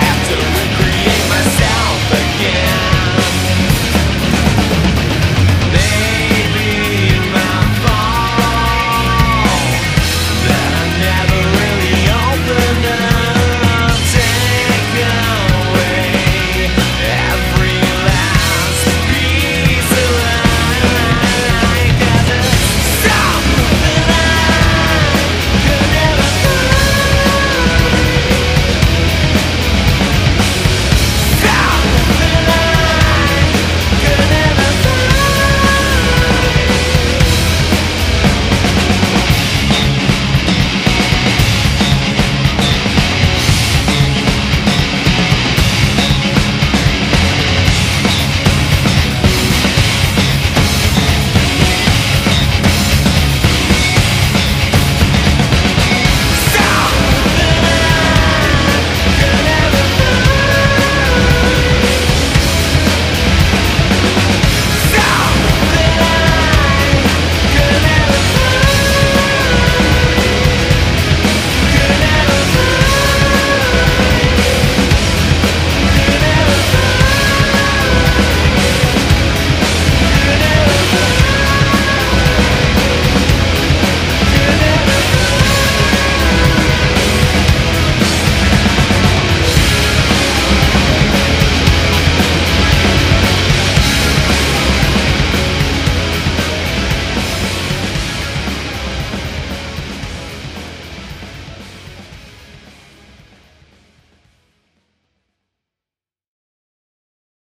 have to